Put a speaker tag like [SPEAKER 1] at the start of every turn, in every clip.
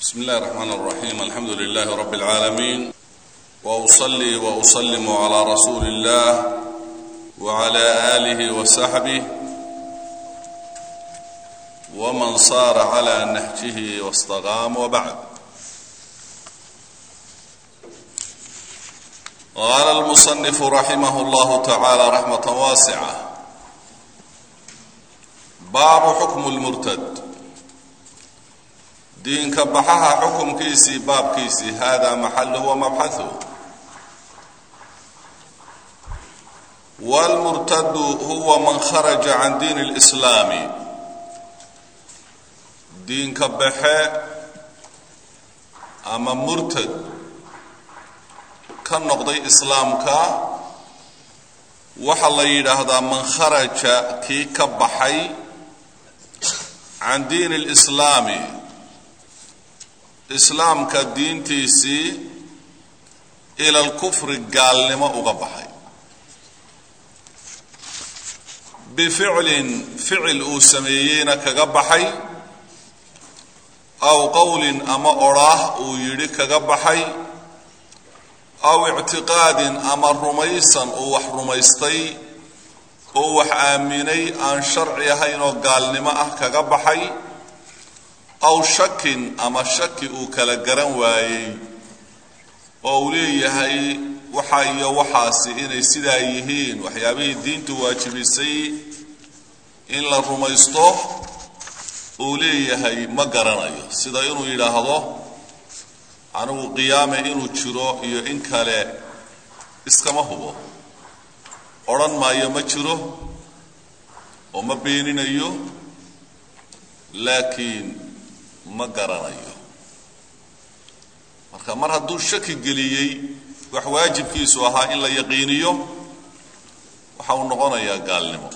[SPEAKER 1] بسم الله الرحمن الرحيم الحمد لله رب العالمين واصلي واسلم على رسول الله وعلى اله وصحبه ومن صار على نهجه واستقام وبعد قال المصنف رحمه الله تعالى رحمه واسعه باب حكم المرتد diinka baxaha xukunkiisii baabkiisii hada maxaluhu wamabxahu wlmurtadu huwa man kharaja can diin اlislaami diinka baxe ama murtad ka noqday islaamka waxaa la yidhaahdaa man kharaja kii ka baxay can diin اlislaami islaamka diintiisii ila alkufri gaalnimo uga baxay. Bificlin ficil uu sameeyeyna kaga baxay aw qowlin ama odhaah uu yidhi kaga baxay aw ictiqaadin ama rumaysan uu wax rumaystay oo wax aaminay aan sharci ahayn oo gaalnimo ah kaga baxay aw shakin ama shaki uu kala garan waayey oo uu leeyahay waxa iyo waxaasi inay sidaa yihiin. Waxyaabihii diintu waajibisay in la rumaysto uu leeyahay ma garanayo. Sida inuu yidhaahdo anigu qiyaame inuu jiro iyo in kale iskama hubo. Odhan maayo ma jiro oo ma beeninayo laakiin ma garanayo. Marka mar hadduu shaki geliyey wax waajibkiisu ahaa in la yaqiiniyo waxa uu noqonayaa gaalnimo.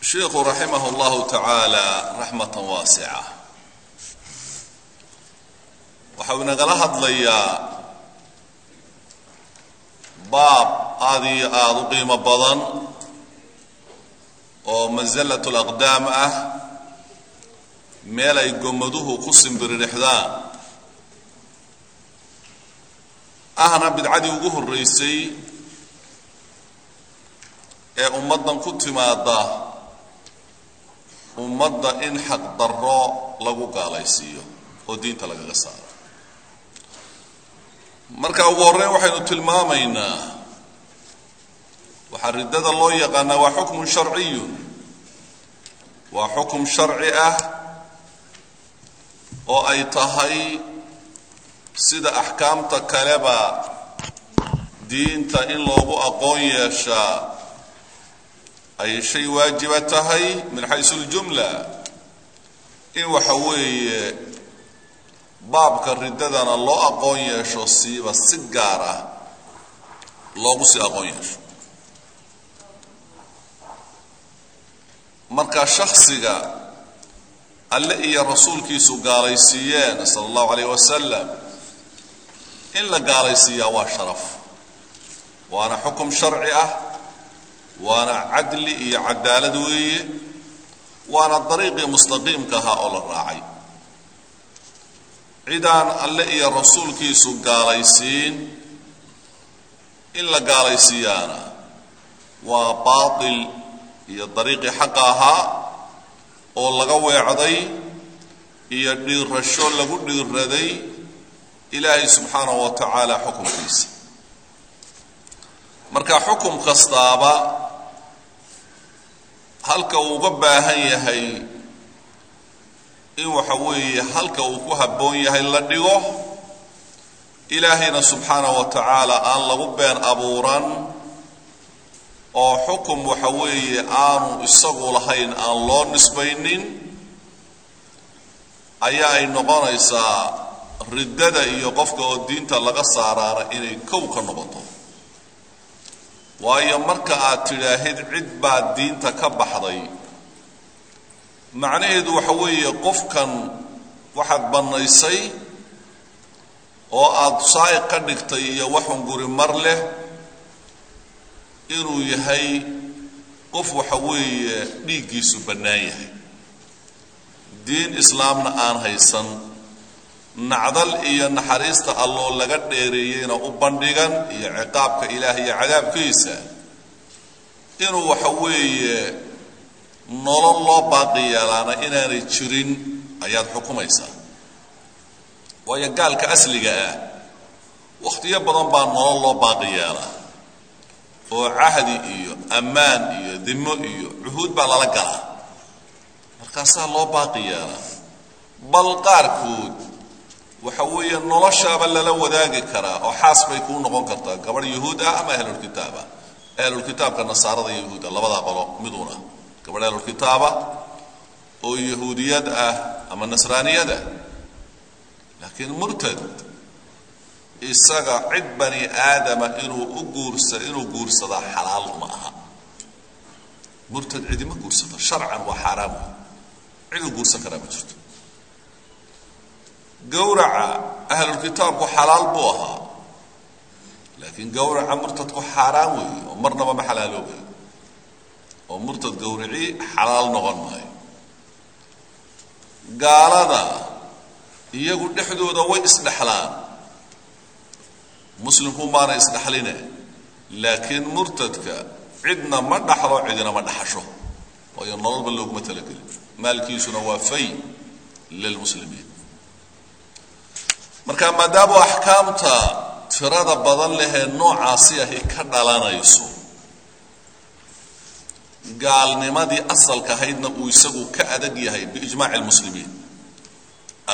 [SPEAKER 1] Sheikhu raximah اllahu tacaala raxmatan waasica. Waxa uu inagala hadlayaa baab aada iyo aada u qiimo badan oo mansalat laqdaam ah meel ay gomaduhu ku simbiririxdaan ahna bidcadii ugu horreysay ee ummaddan ku timaada ummadda in xaq darro lagu gaalaysiiyo oo diinta lagaga saaro. Marka ugu horreyn waxaynu tilmaamaynaa waxaa riddada loo yaqaanaa waa xukmun sharciyun waa xukum sharci ah oo ay tahay sida axkaamta kaleba diinta in loogu aqoon yeeshaa ay shay waajiba tahay min xaysu اljumla in waxa weeye baabka riddadana loo aqoon yeesho siiba si gaar ah loogu sii aqoon yeesho marka shaksiga alle iyo rasuulkiisu gaalaysiiyeen sala allahu alayh wasalam in la gaalaysiiyaa waa sharaf. Waana xukum sharci ah waana cadli iyo cadaalad weeye waana dariiqii mustaqiimka ahaa oo la raacay. Cidaan alle iyo rasuulkiisu gaalaysiin in la gaalaysiiyaana waa baatil iyo dariiqii xaqa ahaa oo laga weecday iyo dhiirasho lagu dhiiraday ilaahay subxaanahu wa tacaala xukumkiisa marka xukum kastaaba halka uu uga baahan yahay in waxa weeye halka uu ku habboon yahay la dhigo ilaahayna subxaanahu wa tacaala aan lagu been abuuran oo xukum waxa weeye aanu isagu lahayn aan loo nisbaynin ayaa ay noqonaysaa riddada iyo qofka oo diinta laga saaraana inay kow ka noqoto. Waayo marka aad tidhaahid cid baa diinta ka baxday macnaheedu waxa weeye qofkan waxaad bannaysay oo aada saa'iq ka dhigtay iyo waxun guri mar leh inuu yahay qof waxa weeye dhiiggiisu bannaan yahay. Diin islaamna aan haysan nacdal iyo naxariista alloo laga dheereeyeyna u bandhigan iyo ciqaabka ilaah iyo cadaabkiisa inuu waxa weeye nolol loo baaqi yeelaana inaanay jirin ayaad xukumaysaa. Waayo gaalka asliga ah wakhtiyo badan baa nolol loo baaqi yeelaa oo cahdi iyo ammaan iyo dimo iyo cuhuud baa lala galaa. Markaasaa loo baaqi yeelaa. Bal qaarkood waxa weeye noloshaaba lala wadaagi karaa oo xaas bay kuu noqon kartaa gabadh yahuud ah ama ahlulkitaaba ahlulkitaabka nasaarada yahuuda labadaa qolo miduuna. Gabadh ahlulkitaaba oo yahuudiyad ah ama nasraaniyad ah. Laakiin murtad isaga cid bani aadama inuu u guursa inuu guursadaa xalaal uma aha. Murtad cidima guursato sharcan waa xaaraam. Ciduu guursan karaa ma jirto. Gawraca ahlulkitaabku xalaal buu ahaa. Laakiin gawraca murtadku xaaraan weeye oo marnaba ma xalaaloobayo. Oo murtad gawrici xalaal noqon maayo. Gaalada iyagu dhexdooda way isdhexlaan muslimku maana isdhexline laakiin murtadka cidna ma dhaxlo cidina ma dhaxasho. Waayo nololba looguma talagelin. Maalkiisuna waa fay lilmuslimiin marka maadaama axkaamta tirada badan lehee noocaasi ahi ka dhalanayso gaalnimadii asalka ahaydna uu isagu ka adag yahay biijmaaci lmuslimiin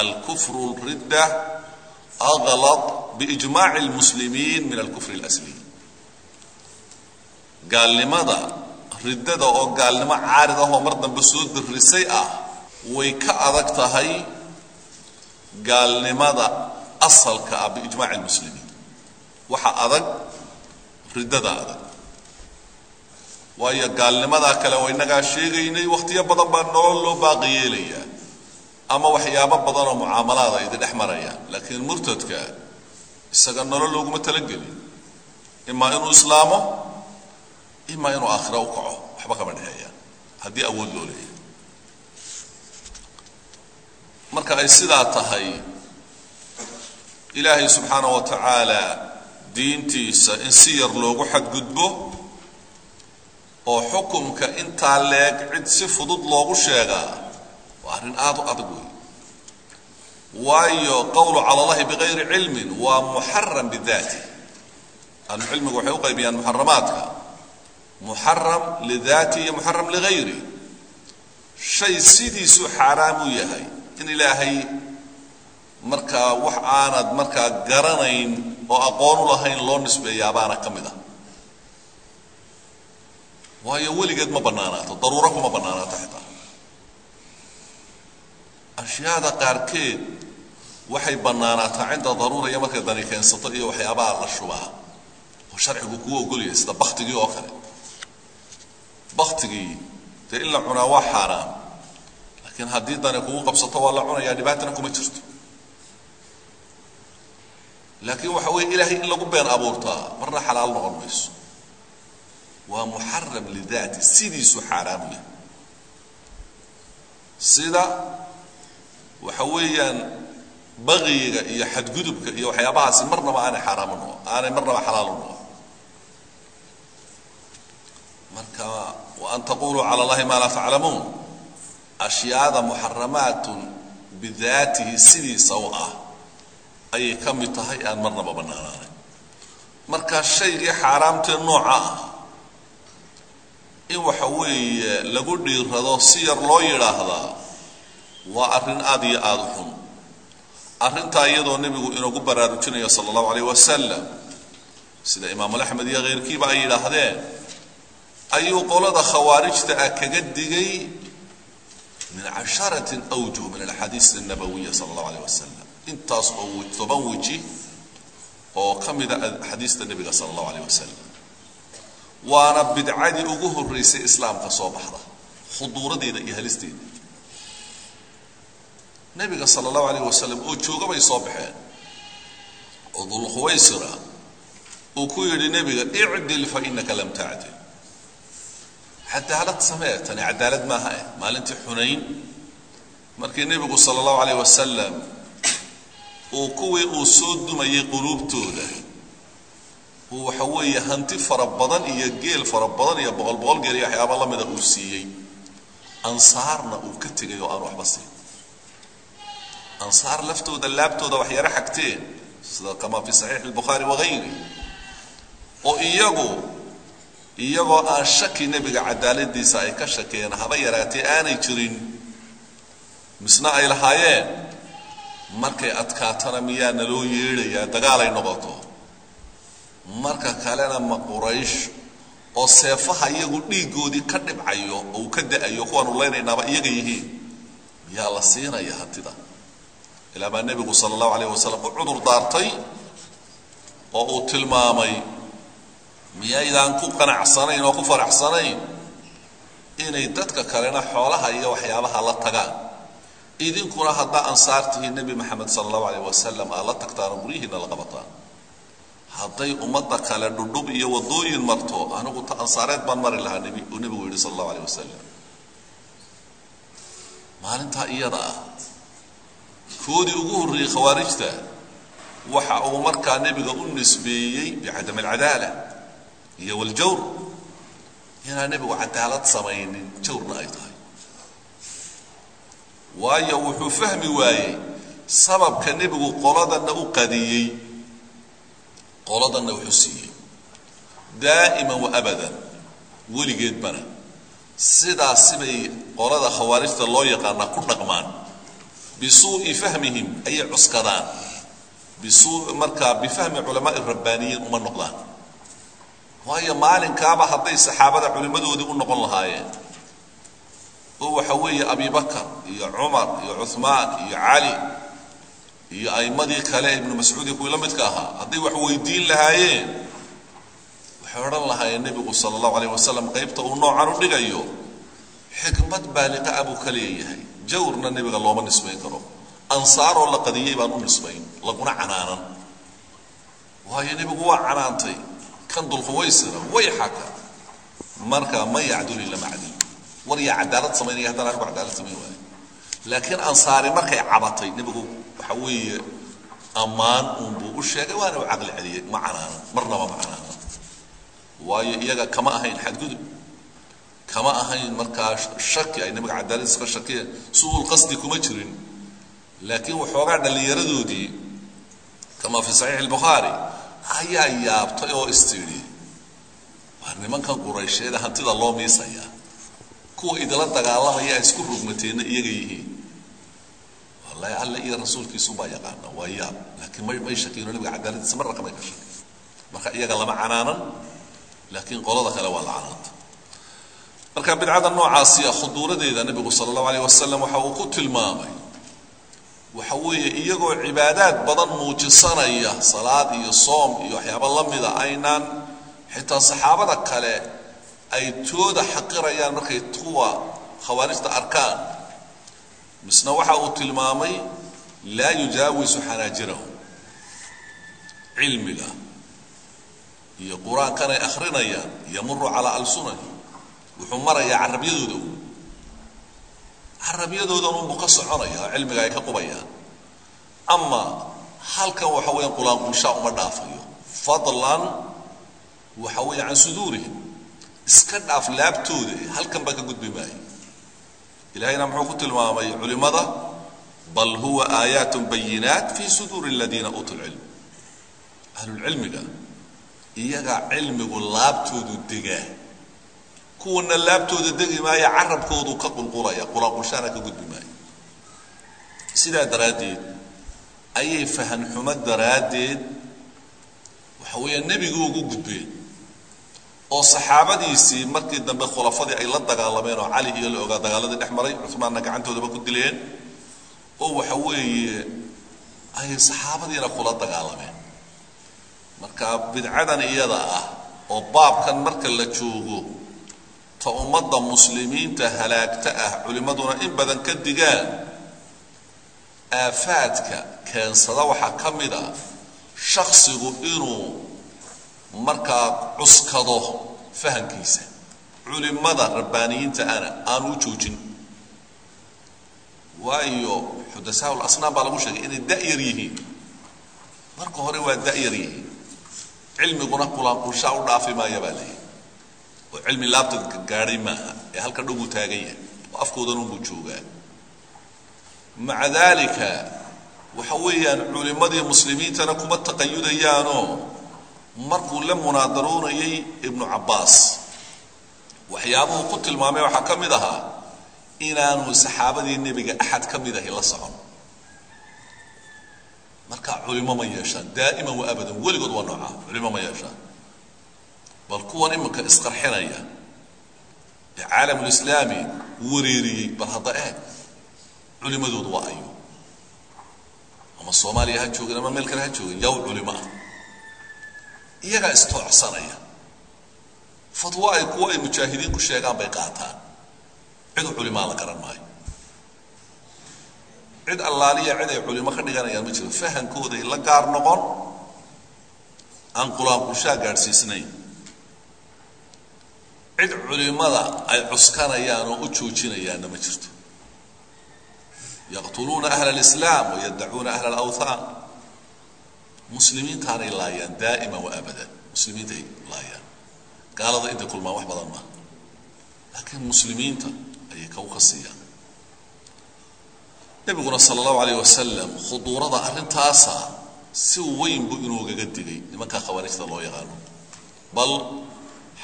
[SPEAKER 1] alkufru ridda aglad biijmaaci lmuslimiin min alkufri اlasli gaalnimada riddada oo gaalnimo caarid ah oo mar dambe soo dirisay ah way ka adag tahay gaalnimada asalka ah biijmaaci lmuslimiin waxa adag riddada adag waayo gaalnimadaa kale waa innagaa sheegaynay wakhtiyo badan baa nolol loo baaqi yeelayaa ama waxyaabo badan oo mucaamalaada idi dhex marayaan laakiin murtadka isaga nolol looguma talagelin. Imaa inuu islaamo imaa inuu aakhira u kaco waxba kama dhexeeyaan haddii awood loo leeyahay. Marka ay sidaa tahay ilaahay subxaana wa tacaala diintiisa in si yar loogu xadgudbo oo xukumka intaa leeg cid si fudud loogu sheegaa waa arrin aad u adag wey waayo qowlu cala allahi bigayri cilmin waa muxaram bidaati. Ahlucilmigu waxay u qaybiyaan muxaramaadka muxaram lidaati iyo muxaram ligayri. Shay sidiisuu xaaraam u yahay in ilaahay markaa wax aanad markaa garanayn oo aqoon u lahayn loo nisbeeyaabaana ka mid ah. Waayo weligeed ma bannaanaato daruuro kuma bannaanaato xitaa ashyaada qaarkeed waxay bannaanaataa cinda daruura iyo markay dani keensato iyo waxyaabaha la shubaa. Oo sharcigu kuu ogolyahay sida baktigii oo kale. Baktigii dee in la cunaa waa xaaraam laakiin haddii dani kugu qabsato waa la cunayaa dhibaatana kuma jirto. Laakiin waxa weeye ilaahay in lagu been abuurtaa marna xalaal noqon mayso. Waa muxaram lidaati sidiisuu xaaraamu yahay. Sida waxa weeyaan baqiyiga iyo xadgudubka iyo waxyaabahaasi marnaba aanay xaaraamu noqon aanay marnaba xalaalu noqon. Marka wa an taquluu cala allahi maa laa taclamuun? Ashyaada muxaramaatun bidaatihi sidiisa u ah ayay ka mid tahay aan marnaba bannaanaanay. Marka shaygii xaaraamtee nooca ah in waxa weeye lagu dhiirado si yar loo yidhaahdaa waa arrin aad iyo aada u xun. Arrintaa iyadoo nebigu inoogu baraarujinaya sala allahu alayh wasalam sida imaamul axmed iyo khayrkiiba ay yidhaahdeen ayuu qolada khawaarijta ah kaga digay min casharatin awjuh min alxadiis annabawiya sala allahu alayh wasalam intaas oo toban weji oo ka mida xadiista nebiga sala allahu alayh wasalam waana bidcadii ugu horraysay islaamka soo baxda khuduuradeeda iyo halisteeda nebiga sala allahu alayh wasalam oo jooga bay soo baxeen. Oo dulkhuwaysira uu ku yidhi nebiga icdil fa inaka lam tacdil cadaalad samee tani cadaalad maaha eh? Maalintii xunayn. Markii nebigu sala allahu calayh wasalam uu kuwii uu soo dumayay quluubtooda uu waxa weeye hanti fara badan iyo geel fara badan iyo boqol boqol geel iyo waxyaaba la mida uu siiyey ansaarna uu ka tegay oo aan waxba siin ansaar laftooda laabtooda wax yaro xagteen sida kamaa fi saxiixi albukhaari wagayri oo iyagu iyagoo aan shaki nebiga cadaaladiisa ay ka shakeen haba yaraatee aanay jirin misna ay lahaayeen markay adkaatana miyaa naloo yeedhayaa dagaalay noqoto marka kalena ma quraysh oo seefaha iyagu dhiiggoodii ka dhibcayo oo uu ka da'ayo kuwaanu leynaynaaba iyaga yihiin miyaa la siinaya hantida ilaa baa nebigu sala allahu alayh wasalam u cudur daartay oo uu tilmaamay miyaydaan ku qanacsanayn oo ku faraxsanayn? Inay dadka kalena xoolaha iyo waxyaabaha la tagaan. Idinkuna haddaa ansaartihiin nebi maxamed sala allahu alayh wasalam aad la tagtaanoo guryihiina la qabataan. Hadday ummadda kale dhudhub iyo waddooyin marto anigu ansaareed baan mari lahaa nebi uu nebigu yidhi sala allahu alayh wasalam maalintaa iyada ah koodii ugu horreeyey khawaarijta waxa uu markaa nebiga u nisbeeyey bicadam alcadaala iyo waljawr. Inaan nebigu cadaalad samaynin jawrna ay tahay. Waayo wuxuu fahmi waayey sababka nebigu qoladanna u qadiyey. Qoladanna wuxuu siiyey. Daa'iman wa abadan weligeedbana sidaasi bay qolada khawaarijta loo yaqaanaa ku dhaqmaan bisuu'i fahmihim ayay cuskadaan markaa bifahmi culamaai rabbaaniyiin uma noqdaan waayo maalinkaaba hadday saxaabada culimmadoodii u noqon lahaayeen oo waxa weeye abibakar iyo cumar iyo cuhmaan iyo cali iyo a'immadii kale ibnu mascuud iyo kuwii la ahaa hadday wax weydiin lahaayeen waxay odhan lahaayeen nebigu sala allahu alayh wasalam qaybta uu noocan u dhigayo xikmad baaliqa ah buu ka leeyahay jawrna nebiga looma nisbayn karo. Ansaaroo la qadiyey baan u nisbayn laguna canaanan. Waayo nebigu waa canaantay. Kan dulquwaysira way xaka marka man yacdul ila macdil war yaa cadaalad samaynaya haddana anigu cadaalad samayn waayo laakiin ansaari markay cabatay nebigu waxa weeye ammaan uunbuu u sheegay waana u caqli celiyey. Ma canaanan marnaba ma canaanan. Waayo iyaga kama ahayn xadgudub kama ahayn markaa shaki ay nabiga cadaaladiisa ka shakiyeen suul qasdi kuma jirin. Laakiin waxoogaa dhallinyaradoodii kama fi saxiix albukhaari ayaa yaabtay oo istidhi waa nimankan quraysheeda hantida loo miisaya? Kuwa idila dagaalamaya isku rugmateenna iyaga yihiin. Wallahi alle iyo rasuulkiisubaa yaqaana waa yaab. Laakiin may may nabiga cadaaladiisa marna kamay ka shakin marka iyaga lama canaanan laakiin qolada kale waa la canaanta marka bidcada noocaasiya khuduuradeeda nebigu sala allahu alayh wasalam waxa uu ku tilmaamay. Waxa weeye iyagoo cibaadaad badan muujisanaya salaad iyo soom iyo waxyaaba la mida aynaan xitaa saxaabada kale ay tooda xaqirayaan markay kuwa khawaarijta arkaan. Misna waxa uu tilmaamay laa yujaawisu xanaajirahum cilmiga iyo qur'aankan ay akhrinayaan yamuru calaa alsunani wuxuu marayaa carabyadooda u carabyadoodan unbuu ka soconaya cilmiga ay ka qubayaan. Ama halkan waxa weeyaan qulaanquushaa uma dhaafayo. Fadlan waxa weeye can suduurihim. Iska dhaaf laabtooda halkan baa ka gudbi maayo ilahayna muxuu ku tilmaamay culimmada bal huwa aayaat bayinaat fi suduuri aladiina uutuu lcilm ahlulcilmiga iyaga cilmigu laabtoodu degaa kuwana laabtooda degi maayo carabkoodu ka qulqulaya qulaanqushaana ka gudbi maayo. Sidaa daraaddeed ayay fahan xumo daraaddeed waxa weeya nebigu ugu gudbeen oo saxaabadiisii markii dambe khulafadii ay la dagaalameen oo cali iyo la ogaa dagaaladii dhex maray cumaanna gacantoodaba ku dileen oo waxa weeye ay saxaabadiina kula dagaalameen. Marka bidcadan iyada ah oo baabkan marka la joogo ta ummadda muslimiinta halaagta ah culimmaduna in badan ka digaan aafaadka keensada waxaa ka mid a shaksigu inuu markaa cuskado fahamkiisa culimada rabbaaniyiinta ana aanu u joojin. Waayo xudasaa lasnaam baa lagu sheegay inay da'yar yihiin. Marka hore waa da'yar yihiin. Cilmiguna qulaanqulshaa u dhaafi maaya baa leeyahy oo cilmi laabtadka gaadhay maaha ee halka dhowbuu taagan yahay oo afkoodan unbuu joogaa. Maca daalika waxa weeyaan culimmadii muslimiintana kuma taqayudayaanoo markuu la munaadaroonayay ibnu cabbaas. Waxyaabuhu ku tilmaamay waxaa ka mid ahaa inaanu saxaabadii nebiga axad ka mid ahi la socon. Marka culimo ma yeeshaan daa'iman wa abadan weligood waa noocaa culimo ma yeeshaan bal kuwan iminka isqarxinaya ee caalamulislaami wareeriyey bal hadda eeg culimadoodu waa ayo ama soomaaliya ha joogeen ama meel kale ha joogeen yaw culimo ah iyagaa istoocsanaya fatwo ay kuwa ay mujaahidiin ku sheegaan bay qaataan. Cid culimaa la garan maayo. Cid allaaliya cid ay culimo ka dhiganayaan ma jiro fahankooday la gaar noqon aan qulaanqushaa gaadhsiisnayn cid culimada ay cuskanayaan oo u joojinayaanna ma jirto. Yaqtuluuna ahla alislaam wayaddacuuna ahla alawthaan muslimiintaanay laayaan daa'iman wa abadan. Muslimiintay laayaan. Gaalada intay kulmaan wax badan maaha laakiin muslimiinta ayay ka siiyaan nebiguna sala allahu alayh wasalam khuduurada arrintaasa si weyn buu inoogaga digay. Nimanka khawaarijta loo yaqaano. Bal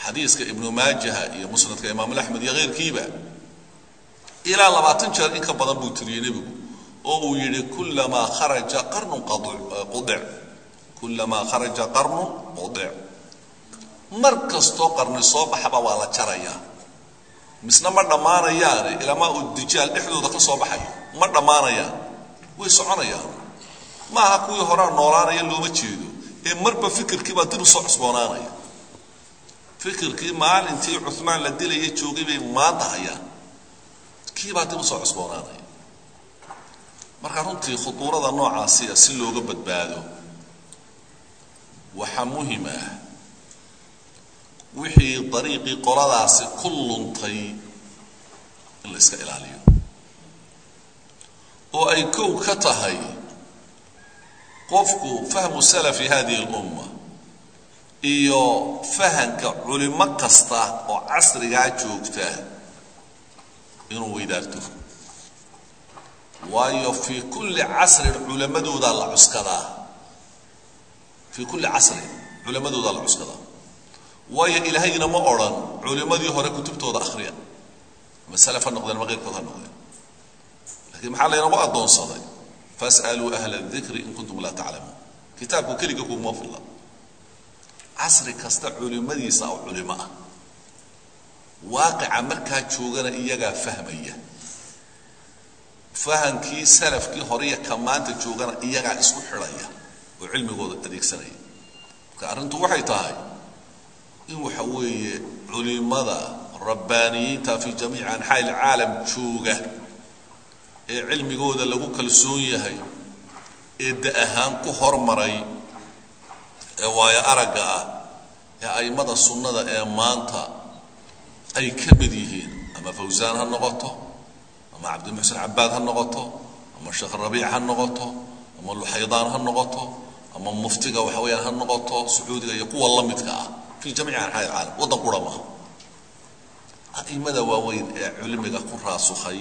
[SPEAKER 1] xadiiska ibnu maajaha iyo musnadka imaam axmed iyo keyrkiiba ilaa labaatan jeer in ka badan buu tiriyey nebigu oo uu yidhi kullamaa kharaja qarnun qudic. Kullamaa kharaja qarnun qudic. Mar kastoo qarni soo baxaba waa la jarayaa. Misna ma dhammaanayaane ilamaa uu dijaal dhexdooda ka soo baxayo ma dhammaanayaan. Way soconayaan. Ma aha kuwii horaa noolaanaya looma jeedo. Ee marba fikirkii baa dib u soo cusboonaanaya fikirkii maalintii cumaan la dilaya joogay bay maanta hayaan. Kii baa dib u soo cusboonaanaya marka runtii khuduurada noocaasiya si looga badbaado waxaa muhiim ah wixii dariiqii qoladaasi ku luntay in la iska ilaaliyo. Oo ay kow ka tahay qofku fahmu salafi hadihi اlumma iyo fahanka culimo kasta oo casrigaa joogta inuu weydaarto. Waayo fii kulli casrin culamadoodaa la cuskadaa fii kulli casrin culamadoodaa la cuskadaa waayo ilaahayna ma odhan culimadii hore kutubtooda akhriya. Ama salaf ha noqdeen ama keyrkood ha noqdeen. Lakiin maxaa laynagu addoonsaday? Fas'aluu ahla dikri in kuntum laa taclamuun. Kitaabku keliga kuma filla casri kasta culimadiisa oo culimo ah. Waaqica markaa joogana iyagaa fahmaya. Fahamkii salafkii horiya ka maanta joogana iyagaa isku xidhaya oo cilmigooda adeegsanaya. Marka arrintu waxay tahay in waxa weeye culimada rabbaaniyiinta fi jamiici anxaa ilcaalam jooga ee cilmigooda lagu kalsoon yahay ee da ahaan ku hormaray ee waayo aragga ah ee a'immada sunnada ee maanta ay ka mid yihiin ama fawsaan ha noqoto ama cabdimuxsin cabaad ha noqoto ama sheekh rabiic ha noqoto ama luxaydaan ha noqoto ama muftiga waxa weeyaan ha noqoto sacuudiga iyo kuwa la ah fi jamiici anxaa ilcaalam waddan qura maaha a'immada waaweyn ee cilmiga ku raasukhay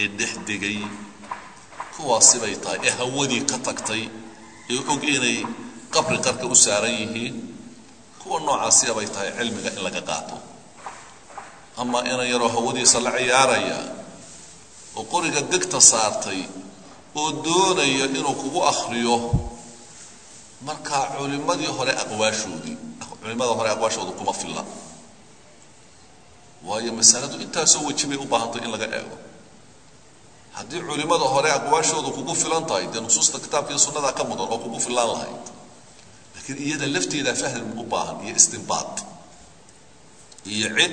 [SPEAKER 1] ee dhex degay kuwaasi bay tahay ee hawadii ka tagtay ee og inay qabri qarka u saaran yihiin kuwa noocaasiya bay tahay cilmiga in laga qaato. Ama inan yaroo hawadiisa la ciyaaraya oo qoriga degta saartay oo doonaya inuu kugu akhriyo markaa culimmadii hore aqwaashoodii culimmada hore aqwaashooda kuma filla. Waayo masaladu intaasoo weji bay u baahantay in laga eego. Haddii culimmada hore aqwaashoodu kugu filan tahay dee nusuusta kitaabka iyo sunnadaa ka mudan oo kugu filaan lahayd laakiin iyada lafteedaa faham u baahan iyo istinbaad iyo cid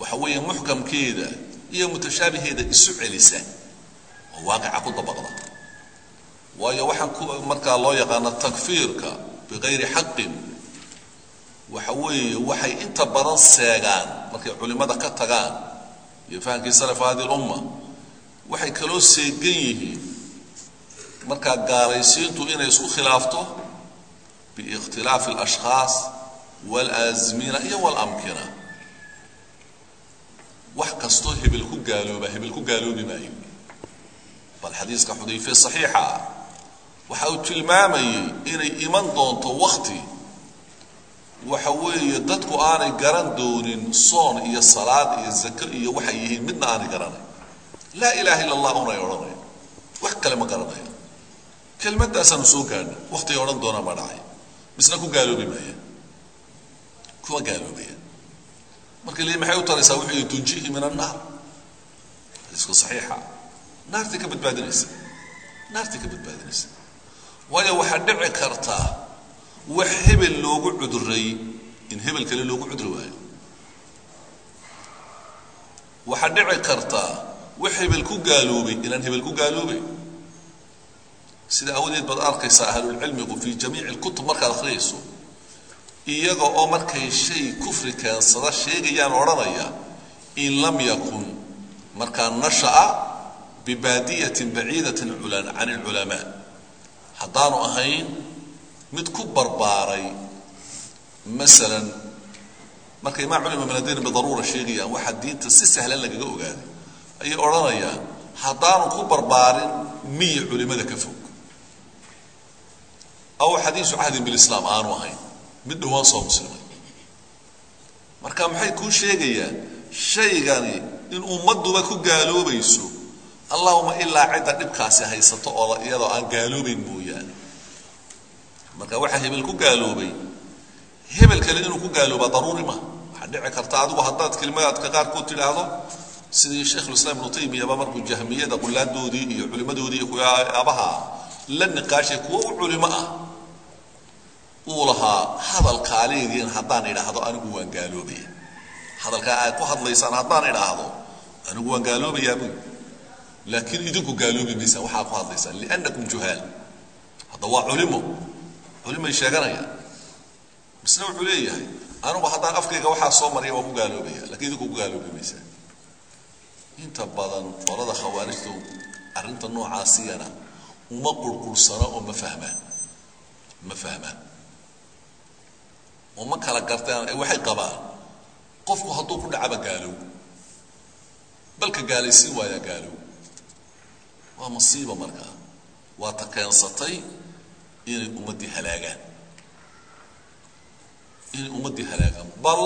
[SPEAKER 1] waxa weeye muxkamkeeda iyo mutashaabiheeda isu celisa oo waaqica ku dabaqda waayo waxaan ku markaa loo yaqaana takfiirka bikayri xaqin waxa weeye waxay inta badan seegaan markay culimmada ka tagaan iyo fahamkii salaf hadi lumma waxay kaloo seegan yihiin markaa gaalaysiintu inay isku khilaafto biikhtilaafi alashkhaas walaazmina iyo walamkina wax kastoo hebel ku gaalooba hebel ku gaaloobi maayo bal xadiiska xudayfe saxiixa ah waxa uu tilmaamayey inay iman doonto wakti waxa weeye dadku aanay garan doonin soon iyo salaad iyo zako iyo waxay yihiin midna aanay garanayn laa ilaha illa allah unay odhanayn wax kale ma garanayo kelmadaasaanu soo gaadhnay waktigay odhan doonaa ma dhacay misna ku gaaloobi maayaan kuma gaaloobaya marka li maxay u taraysaa wuxuu yihi tunjihi min annaar xadiisku saxiixa. Naartii ka badbaadinaysa. Naartii ka badbaadinaysa. Waayo waxaa dhici kartaa wax hebel loogu cuduray in hebel kale loogu cudri waayo. Waxaa dhici kartaa wax hebel ku gaaloobay inaan hebel ku gaaloobay sida awadeed baad arkaysaa ahlulcilmigu fii jamiici lkutub markaad akhriyayso iyaga oo markay shay kufri keensada sheegayaan odhanaya in lam yakun markaa nasha'a bibaadiyatin baciidatin can ilculamaa haddaanu ahayn mid ku barbaaray masalan markay maa culima min addiin bidaruura sheegayaan waxaa diinta si sahlan lagaga ogaaday ayay odhanayaan haddaanu ku barbaarin miyi culimada ka fog aw xadiisu cahdin bilislaam aanu ahayn mid dhowaan soo muslimay marka maxay kuu sheegayaan shaygani in ummadduba ku gaaloobayso allahuma ilaa cidda dhibkaasi haysato oo iyadoo aan gaaloobayn mooyaane marka waxaa hebel ku gaaloobay hebel kale inuu ku gaaloobaa daruuri ma waxaa dhici karta adigu haddaad kelmadaadka qaarkood tidhaahdo sidii sheikhulislaam ibnu taymiyaba markuu jahmiyada qulaadoodii iyo culimmadoodii kuwaabaha la niqaashay kuwo u culimo ah uu lahaa hadalkaaleediin haddaan idhaahdo anigu waan gaaloobaya hadalkaa aad ku hadlaysaan haddaan idhaahdo anigu waan gaaloobayaa buy laakiin idinku gaaloobi maysaan waxaa ku hadlaysaan liannakum juhaal. Hadda waa culimo. Culimay sheeganayaan. Misna wuxuu leeyahay anigu haddaan afkayga waxaa soo marya waan ku gaaloobaya lakiin idinku ku gaaloobi maysaan inta badan qolada khawaarijtu arrinta noocaasiyana uma qurqursano oo ma fahmaan. Ma fahmaan oo kala gartaan waxay qabaan. Qofku hadduu ku dhacaba gaalow balka gaalaysiin waayaa gaalow. Waa masiiba markaa waa ta keensatay inay ummaddii halaagaan. Inay ummaddii halaagaan. Bal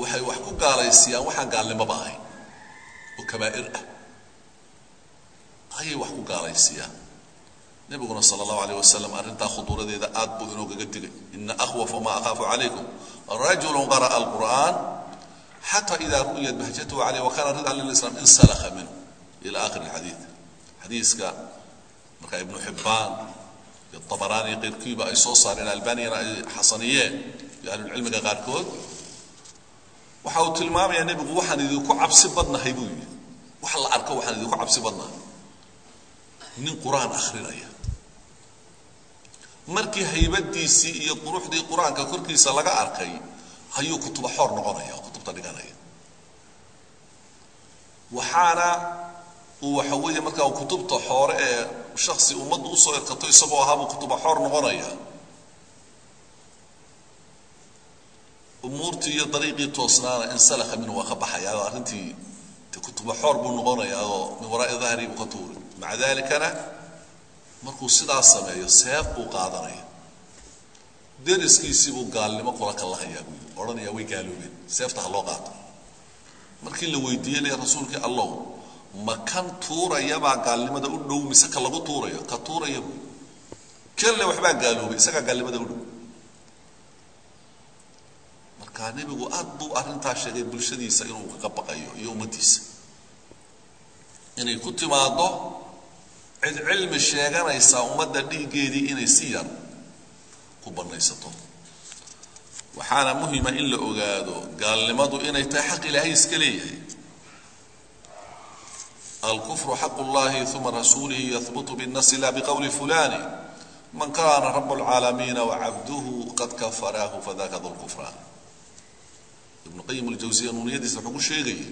[SPEAKER 1] waxay wax ku gaalaysiiyaan waxaan gaalnimoba ahayn. Oo kabaa'ir ah. Ayay wax ku gaalaysiiyaan nabiguna sal allahu alayh wasalam arrintaa khuduuradeeda aad buu inoogaga digay ina akhwafa ma akhaafu calaykum rajulu qara'a alqur'aan xata ida ru'iyat bahjatuhu calayh wa kana ridcan lilislam insalakha minhu. Ila akhir alxadiid xadiiska marka ibnu xibbaan iyo tabaraani iyo ay soo saareen albaniyana ay xasaniyeen iyo ahlulcilmiga qaarkood waxa uu tilmaamayaa nebigu waxaan idinku cabsi badnahay buu yidhi. Wax la arko waxaan idinku cabsi badnahay. Nin qur'aan akhrinaya markii haybadiisii iyo quruxdii qur'aanka korkiisa laga arkay ayuu kutuba xoor noqonaya oo kutubta dhiganaya. Waxaana uu waxa weeye markaa kutubta xoore ee shaksi ummaddu u soo erkato isagoo ahaabuu kutuba xoor noqonaya. Umuurtii iyo dariiqii toosnaana insalakha minhu waa ka baxaya arrintii kutuba xoor buu noqonayaa oo min waraa'i dahri buu ka tuuri. Maca dalikana markuu sidaas sameeyo seef buu qaadanaya. Deriskiisii buu gaalnimo kula kallahayaa buu yidhi. Odhanayaa way gaaloobeen. Seefta ha loo qaato. Markii la weydiiyey le rasuulkii allow ma kan tuurayabaa gaalnimada u dhow mise ka lagu tuurayo? Ka tuuraya buu kelle waxbaa gaaloobay isagaa gaalnimada u dhow. Marka nebigu aad buu arrintaa sheegay bulshadiisa inuu kaga baqayo iyo ummaddiisa. Inay ku timaaddo cid cilmi sheeganaysa ummadda dhiiggeedii inay si yar ku bannaysato waxaana muhima in la ogaado gaalnimadu inay tahay xaq ilaahay iska leeyahay. Alkufru xaqu llahi uma rasuulihi yahbutu binnasi la biqowli fulani. Man kana rabu lcaalamiina wacabduhu qad kafaraahu fadaka du lkufraan ibnu qayim aljawsiya nuuniyadiisa wuxuu ku sheegayay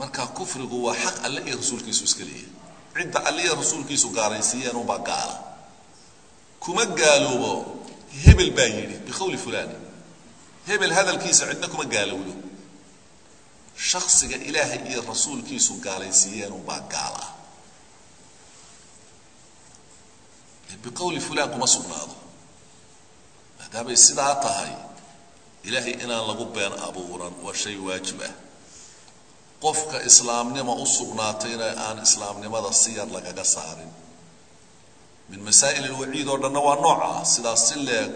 [SPEAKER 1] marka kufrigu waa xaq alle iyo rasuulkiisu iska leeyahay cidda alle iyo rasuulkiisu gaalaysiiyeen unbaa gaala. Kuma gaaloobo hebel baa yidhi biqowli fulani hebel hadalkiisa cidna kuma gaalowdo. Shaksiga ilaahay iyo rasuulkiisu gaalaysiiyeen unbaa gaal biqowli fulan kuma sugnaado. Maadaamay sidaa tahay ilaahay inaan lagu been abuuran waa shay waajib ah qofka islaamnimo u sugnaatayna aan islaamnimada si yar lagaga saarin. Min masaa'il alwaciid oo dhanna waa nooca sidaas si leeg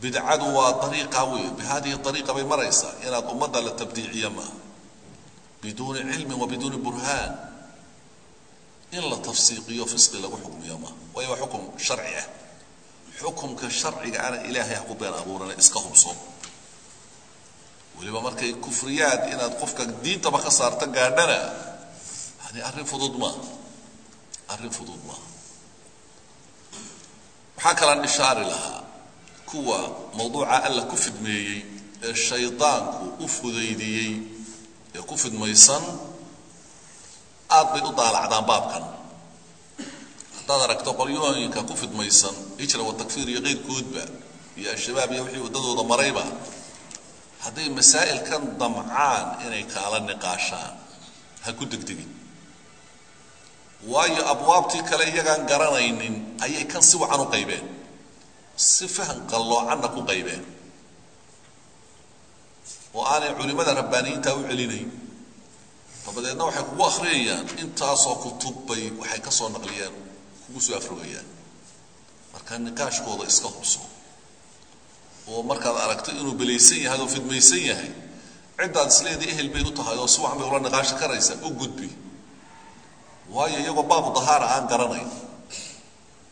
[SPEAKER 1] bidcadu waa ariiqa wey bihadihi ariiqa bay maraysaa inaad ummadda la tabdiiciyo maaha biduuni cilmin wa biduuni burhaan in la tafsiiqiyo fisqi lagu xukmiyo maaha waayo waa xukum sharci ah. Xukumka sharciga ana ilaahay ha ku been abuurana iska hubso weliba markay kufriyaad inaad qofka diintaba ka saarta gaadhana. Yani arrin fudud maaha arrin fudud maaha waxaa kalaan ishaari lahaa kuwa mawduuca alla ku fidmeeyey ee shaydaanku u fudaydiyey ee ku fidmaysan aad bay u daalacdaan baabkan. Haddaad aragto qolyooyinka ku fidmaysan hijra wa takfiir iyo keyrkoodba iyo al-shabaab iyo wixii waddadooda marayba hadday masaa'ilkan damcaan inay kaala niqaashaan ha ku degdegin. Waayo abwaabtii kale iyagaan garanaynin ayay kan si wacan u qaybeen. Si fahan qalloocanna ku qaybeen. Oo aanay culimmada rabbaaniyiinta u celinayn. Dabadeedna waxay kugu akhriyayaan intaasoo kutub bay waxay ka soo naqliyeen kugu soo afrogayaan. Marka niqaashkooda iska hubso oo markaad aragto inuu belaysan yahay oo fidmaysan yahay ciddaad isleedii ehel bay u tahay oo wacan bay ula niqaashi karaysa u gudbi. Waayo iyagoo baabu dahaara aan garanayn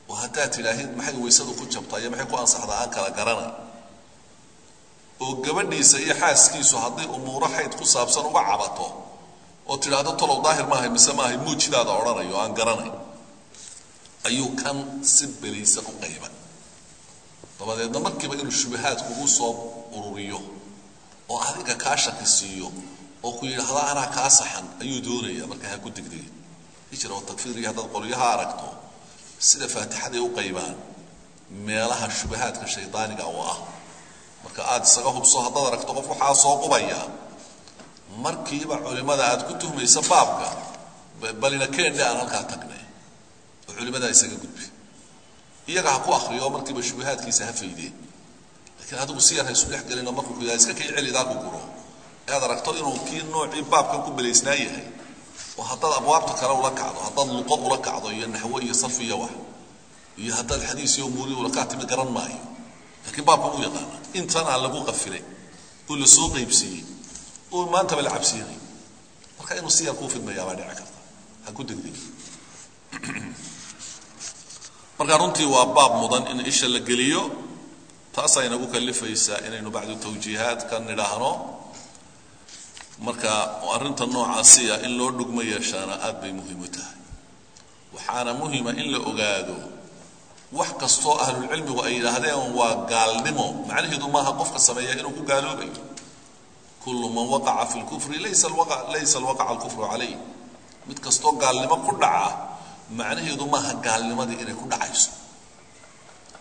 [SPEAKER 1] oo haddaad tidhaahid maxay waysadu ku jabtaa iyo maxay ku ansaxdaa aan kala garanay? Oo gabadhiisa iyo xaaskiisu hadday umuuro xayd ku saabsan uga cabato oo tidhaahdo tolow daahir maahay mise maahay muujidaada odhanayo aan garanayn ayuu kan si belaysan u qayban dabadeedna markiiba inuu shubahaad kugu soo ururiyo oo adiga kaa shaki siiyo oo ku yidhaahdo anaa kaa saxan ayuu doonaya marka ha ku degdegin hijra wa takfiiriga haddaad qolyaha aragto. Sida faatixaday u qaybaan meelaha shubahaadka shaydaaniga oo ah. Marka aad isaga hubso haddaad aragto qof waxaa soo qubaya markiiba culimmada aad ku tuhmaysa baabka balina keendhe aan halkaa tagnay. Oo culimmadaa isaga gudbi iyaga ha ku akriyo markiiba shubahaadkiisa ha faydeen laakiin adigu si yar ha isu gelino markuu iska kay celidaa guro? Ee aragto inuu kii noocii baabkan ku belaysnaa yahay? Oo haddaad abwaabta kale ula kacdo haddaad luqo ula kacdo iyo naxwo iyo sarfi iyo wax iyo haddaad xadiis iyo umuuri ula kaa timi garan maayo. Laakiin baabkan u yaqaana intan aan lagu qafilay oo la qaybsiiyey. Oo maantaba la cabsiinay marka inuu si yar kuu fidmayaa baa dhici karta. Ha ku degdeg marka runtii waa baab mudan in isha la geliyo taasaa inagu kalifaysaa inaynu bacdu tawjiihaad ka nidhaahno. Marka arrinta noocaasiya in loo dhugmo yeeshaana aad bay muhiim u tahay. Waxaana muhima in la ogaado wax kastoo ahlulcilmigu ay yidhaahdeen waa gaalnimo. Macnaheedu maaha qofka sameeya inuu ku gaaloobayo kullu man waqaca fi lkufri laysa alwaqaca alkufru calayh mid kastoo gaalnimo ku dhaca macnaheedu maaha gaalnimadii inay ku dhacayso.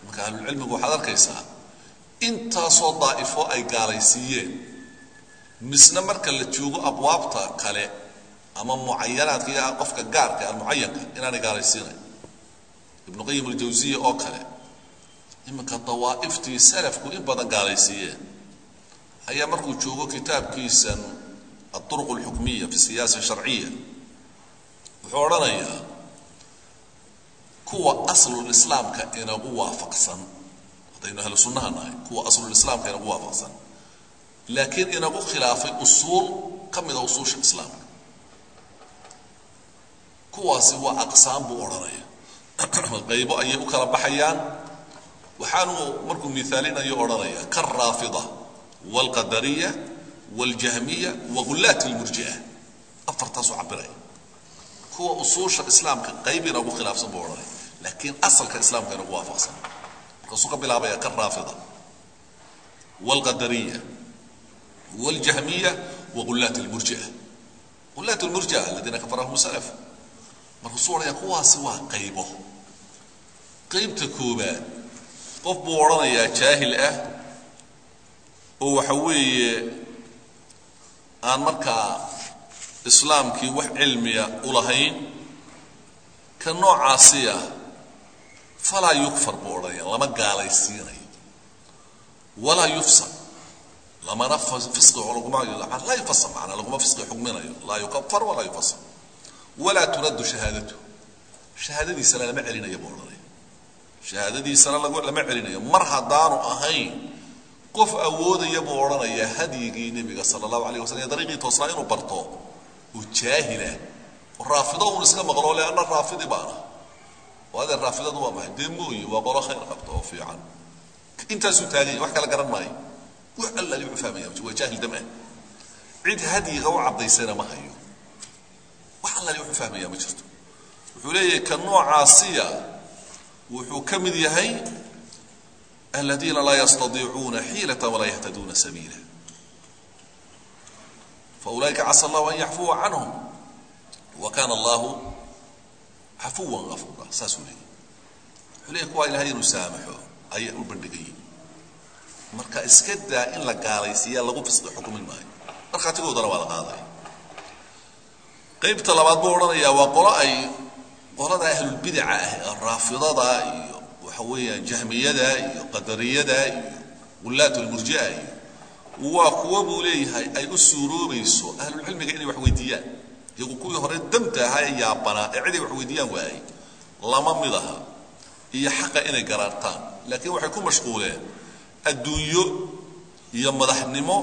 [SPEAKER 1] Marka ahlulcilmigu waxaad arkaysaa intaasoo daa'ifo ay gaalaysiiyeen misna marka la joogo abwaabta kale ama mucayanaadka iyo qofka gaarka almucayanka inaanay gaalaysiinayn ibnu qayim aljawsiya oo kale iminka dawaa'iftii salafku in badan gaalaysiiyeen ayaa markuu joogo kitaabkiisan aduruq alxukmiya fi siyaasa sharciya wuxuu odhanayaa kuwa aslulislaamka inagu waafaqsan haddaynu ahlu sunnaha nahay kuwa aslulislaamka inagu waafaqsan laakiin inagu khilaafay usuul ka mida usuusha islaamka kuwaasi waa aqsaam buu odhanaya qaybo ayay u kala baxayaan waxaanuu markuu miaalinayo odhanaya karaafida wاlqadariya wاljahmiya wagullaat اlmurji'a afartaasuu cabiraya kuwa usuusha islaamka qayb inagu khilaafsan buu odhanaya laakiin asalka islaamka inagu waafaqsan markaasuu ka bilaabaya karaafida wاlqadariya waljahmiya wa gulaat almurjia gulaat almurjia aladiina kafarahum salaf markuu suu odhanaya kuwaasi waa qaybo qaybta koobaad qof buu odhanayaa jaahil ah oo waxa weeye aan markaa islaamkii wax cilmiya u lahayn ka noocaasi ah falaa yukfar buu odhanaya lama gaalaysiinayo walaa yufsaq lamana fisqi laguma laa yufasaq macnaa laguma fisqi xugminayo laa yukafar walaa yufasaq walaa turaddu shahaadatu shahaadadiisana lama celinayo buu odhanaya shahaadadiisana lama celinayo mar haddaanu ahayn qof awoodaya buu odhanayaa hadyigii nebiga sala allahu alayh wasalam ee dariiqii toosnaa inuu barto oo jaahila raafido uun iska maqlo le anna raafidi baana oo adee raafidadu waa maxay dee mooye? Waa qolo khayr qabta oo fiican. Intaasuu taaganya wax kala garan maayo. Wax allali wuxuu fahmaya waa jaahil dam ah cid hadyiga u caddaysana ma hayo. Wax allali wuxuu fahmaya ma jirto. Wuxuu leeyahay ka noocaasiya wuxuu ka mid yahay aladiina laa yastadiicuuna xiilata walaa yahtaduuna sabiila. Faulaئika casa allahu an yaxfuwa canhum wa kana allahu cafuwa gafuura saasuu leeyahy wuxuu leeyahy kuwaa ilahay inuu saamaxo ayaa u bandhigayi marka iska daa in la gaalaysiiya lagu fisqi xukumin maayo. Markhaatigoodana waa la qaadaya qaybta labaad buu odhanayaa waa qolo ay qolada ahlulbidaca ah raafidada iyo waxa weeyaan jahmiyada iyo qadariyada iyo gulaat lmurjia iyo waa kuwa buu leeyahay ay u suuroobayso ahlulcilmiga inay wax weydiiyaan iyagu kuwii hore damta ahaa ee yaabanaa ee ciday wax weydiiyaan waayay lama mid aha. Iyo xaqa inay garaartaan. Laakiin waxay ku mashquuleen adduunyo iyo madaxnimo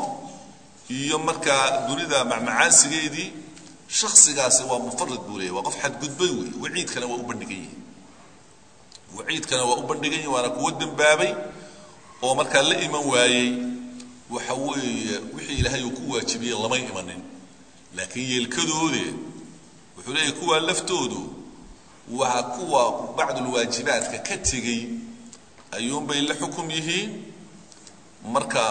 [SPEAKER 1] iyo markaa dunida macmacaansigeedii shaksigaasi waa mufarid buu leeyahy waa qof xadgudbay wey waciidkana waa u bandhigan yihiin waciidkana waa u bandhigan yihiin waana kuwo dembaabay oo markaa la iman waayey waxa weeye wixii ilaahay uu ku waajibiyey lamay imanin laakiin yeelkadoode wuxuu leeyahy kuwaa laftoodu waa kuwa bacdulwaajibaadka ka tegey ayuunbay la xukum yihiin. Marka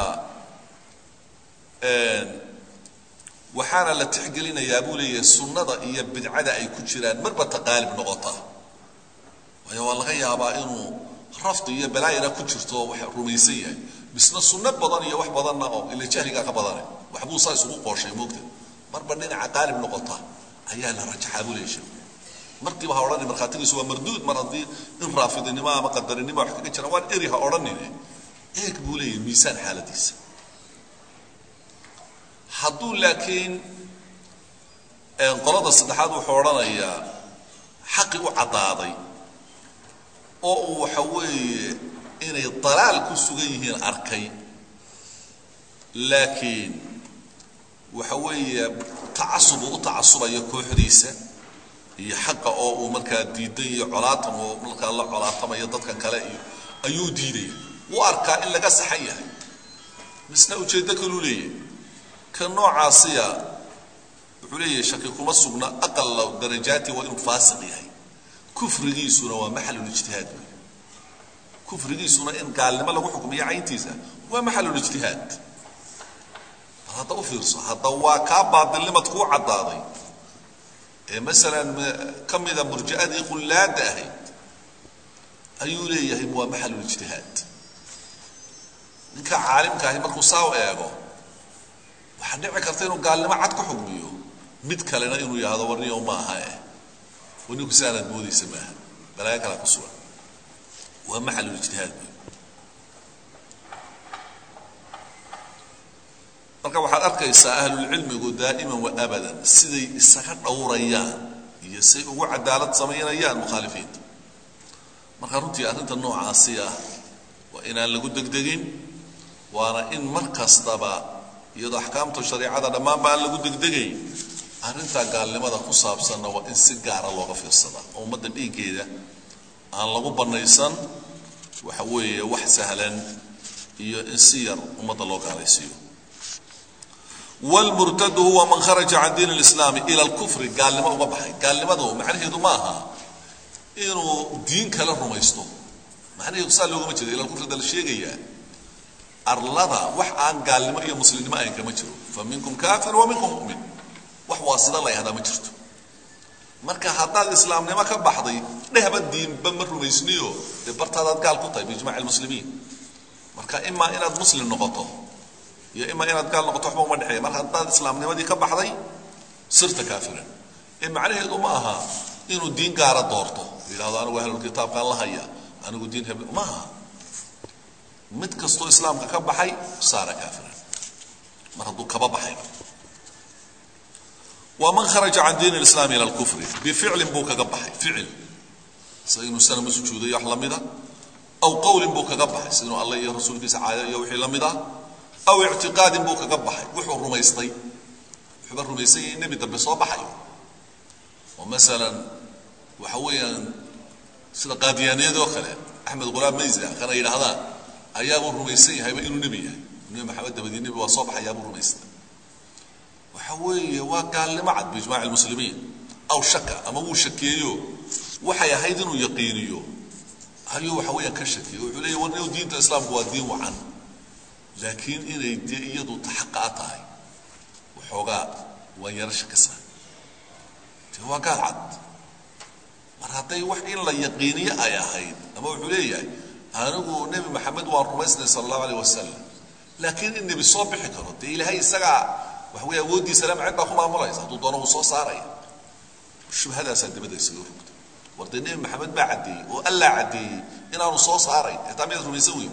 [SPEAKER 1] waxaana la tixgelinayaa buu leeyahay sunnada iyo bidcada ay ku jiraan. Marba taqaalib noqota. Waayo waa laga yaabaa inuu rafdi iyo balaayana ku jirto wax rumaysan yahay. Misna sunno badan iyo wax badanna oo ila jahligaa ka badane waxbuu saa isugu qooshay moogta marba dhinaca qaalib noqota ayaa la rajaxaa buu leeyahay. Markiiba ha odhanin markhaatigiisu waa marduud mar haddii in raafidinimo ama qadarinimo wax kaga jiraan waan eri ha odhanine eeg buu leeyahay miisaan xaaladiisa. Hadduu laakiin qolada saddexaad wuxuu odhanayaa xaqi u caddaaday oo uu waxa weeye inay dalaal ku sugan yihiin arkay laakiin waxa weeye tacasub uu u tacasubayo kooxdiisa iyo xaqa oo uu markaa diidan iyo colaatan oo markaa la colaatamayo dadkan kale iyo ayuu diidaya u arkaa in laga saxan yahay. Misna ujeeddo kaluu leeyahay. Ka noocaasiya wuxuu leeyahay shaki kuma sugna aqala darajaati waa inuu faasiq yahay. Kufrigiisuna waa maxalulijtihaad wey kufrigiisuna in gaalnimo lagu xukmiyo cayntiisa waa maxalulijtihaad hadda u fiirso hadda waa kaa baadilnimad kuu caddaaday. Ee masalan ka mida murji'adii qullaada ahayd ayuu leeyahay waa maxalulijtihaad ninka caalimka ahi markuu saa u eego waxaa dhici karta inuu gaalnimo cad ku xugmiyo. Mid kalena inuu yahdo warniyo ma aha eh. Waninku si moodaysa maaha. Balaayo kalaa ku sugan. Waa maxalulijtihaad marka waxaad arkaysaa ahlulcilmigu daa'iman wa abadan siday isaga dhowrayaan iyo say ugu cadaalad samaynayaan mukhaalifiinta marka runtii arrinta noocaasi ah waa inaan lagu degdegin waana in mar kastaba iyadoo axkaamta shareicada dhammaanba aan lagu degdegayn arrintaa gaalnimada ku saabsanna waa in si gaara looga fiirsadaa ummadda dhiiggeeda aan lagu bannaysan waxa weeye wax sahlan iyo in si yar ummadda loo gaalaysiiyo wlmurtadu huwa man kharaja can diin lislaami ila lkufri gaalnimo uga baxay gaalnimadu macnaheedu ma aha inuu diin kale rumaysto macnaheedu saa loogama jeedo ila lkufri da la sheegayaa arlada wax aan gaalnimo iyo muslimnimo ahayn kama jiro fa minkum kaafir wa minkum mu'min wax waa sida la yahdaa ma jirto marka haddaad islaamnimo ka baxday dhehba diinba ma rumaysniyo dee bartaadaad gaal ku tahay biijmaci lmuslimiin marka imaa inaad muslim noqoto iyo imaa inaad gaal noqoto waxba uma dhexeeya mar haddaad islaamnimadii ka baxday sirta kaafiran. Ee macnaheedu ma aha inuu diin gaara doorto. Yidhahdo anigu ahlulkitaabkaan la haya anigu diin hebel. Ma aha. Mid kastoo islaamka ka baxay saara kaafiran. Mar hadduu kaba baxayba waman kharaja can diin lislaam ila lkufri bificlin buu kaga baxay. Ficil. Sida inuu sanam u sujuudayo wax lamida aw qowlin buu kaga baxay. Sida inuu alla iyo rasuulkiisa caaya iyo wixii la mid ah aw ictiqaadin buu kaga baxay. Wuxuu rumaystay. Wuxuuba rumaysan yahay nebi dambe soo baxayo oo masalan waxa weeyaan sida qaadiyaaniyadoo kale axmed qulaam maysa kana yidhaahdaan ayaabuu rumaysan yahayba inuu nebi yahay. Nebi maxamed dabadii nebi waa soo baxayaabuu rumaystay. Waxa weeye waa gaalnimo cad biijmaaci lmuslimiin aw shaka ama wuu shakeeyo. Waxay ahayd inuu yaqiiniyo. Ayuu waxa weeyaan ka shakiyo wuxuu leeyahy war diinta islaamku waa diin wacan laakiin inay dee iyadu xaqa tahay waxoogaa waan yaro shakisan dee waa gaal cad. Mar hadday wax in la yaqiiniyo ay ahayd ama wuxuu leeyahay anigu nebi maxamed waan rumaysnay sala allahu aleyh wasalam laakiin in nebi soo bixi karo dee ilaahay isagaa waxa weeye awooddiisa lama cid baa ku maamulaysa hadduu doono wuu soo saaraya. Shubhadaasaa dabada isaga rogta war dee nebi maxamed baa caddeeyey oo allaa caddeeyey inaanu soo saarayn xitaa miyaad rumaysan weyn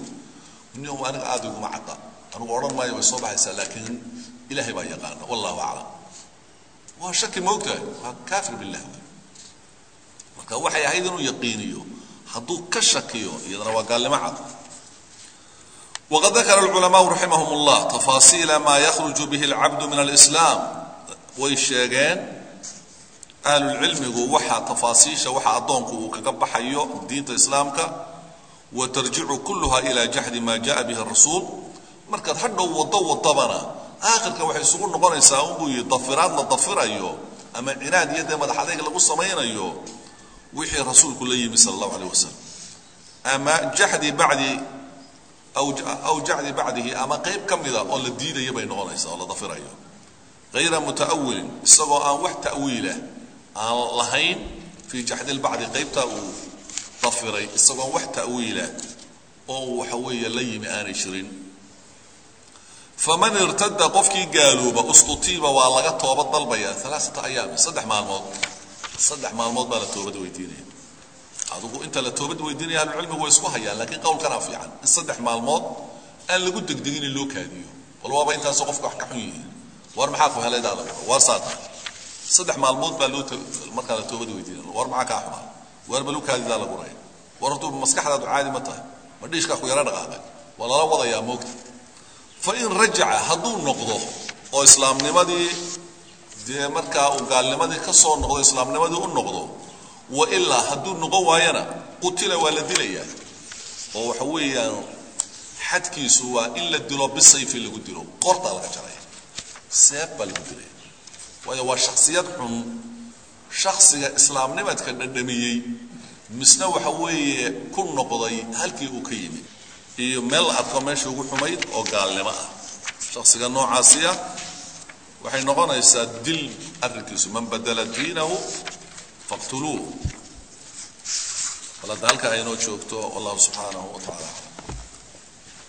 [SPEAKER 1] nin aniga aada iguma cadda anigu odhan maayo way soo baxaysaa laakiin ilaahay baa yaqaana wallahu aclam waa shaki ma ogtahay waa kaafir billah wey marka waxay ahayd inuu yaqiiniyo hadduu ka shakiyo iyadana waa gaalnimo cad وقد ذكر العلماء رحمهم الله تفاصيل ما يخرج به العبد من الإسلام ويشيغين أهل العلم وحا تفاصيش وحا أدونك وكقبحيو watarjicu kulluhaa ilaa jaxdi maa jaaa bihi rasuul markaad hadhow wado wadabana aakhirka waxay isugu noqonaysaa unbuu yidhi dafiraad la dafirayo ama cinaad iyo dee madax adayg lagu samaynayo wixii rasuulku la yimi sala allahu calayh wasalam ama jaxdi bacdi aw jacdi bacdihi ama qayb ka mida oo la diidaya bay noqonaysaa oo la dafirayo. Hayra muta'awilin isagoo aan wax ta'wiilah aan lahayn fii jaxdi lbacdi qaybtaa uu dafiray isagoon wax ta'wiilah oo waxa weeye la yimi aanay jirin. Faman irtada qofkii gaalooba ustutiiba waa laga toobad dalbaya alaaata ayaam saddex maalmood. Saddex maalmood baa la toobad weydiinaya. Adigu inta la toobad weydiinaya ahlucilmigu way isku hayaan laakiin qowlkanaa fiican. In saddex maalmood aan lagu degdegin in loo kaadiyo. Bal waaba intaasoo qofka wax ka xun yihiin. War maxaa ku helay daada war saa tahay saddex maalmood baa loo markaa la toobad weydiinaya. War maxaa kaa xumaa war bal u kaadidaa lagu raya war hortuu maskaxdaadu caadi ma tahay. Ma dhiishkaa ku yaro dhaqaaqay. Waa lala wadayaa moogta. Fa in rajaca hadduu noqdo oo islaamnimadii dee markaa uu gaalnimadii ka soo noqdo islaamnimadii u noqdo wailaa hadduu noqon waayana qutila waa la dilayaa. Oo waxa weeyaan xadkiisu waa in la dilo bisayfi lagu dilo. Qortaa laga jaraya seeb baa lagu dilaya waayo waa shaksiyad xun shaksiga islaamnimadka dhadhamiyey misna waxa weeye ku noqday halkii uu ka yimid iyo meel la arko meesha ugu xumayd oo gaalnimo ah. Shaksiga noocaasiya waxay noqonaysaa dil arrinkiisu man badala diinahu faqtuluuh. Bal hadda halka aynoo joogto wallahu subxaanahu wa tacala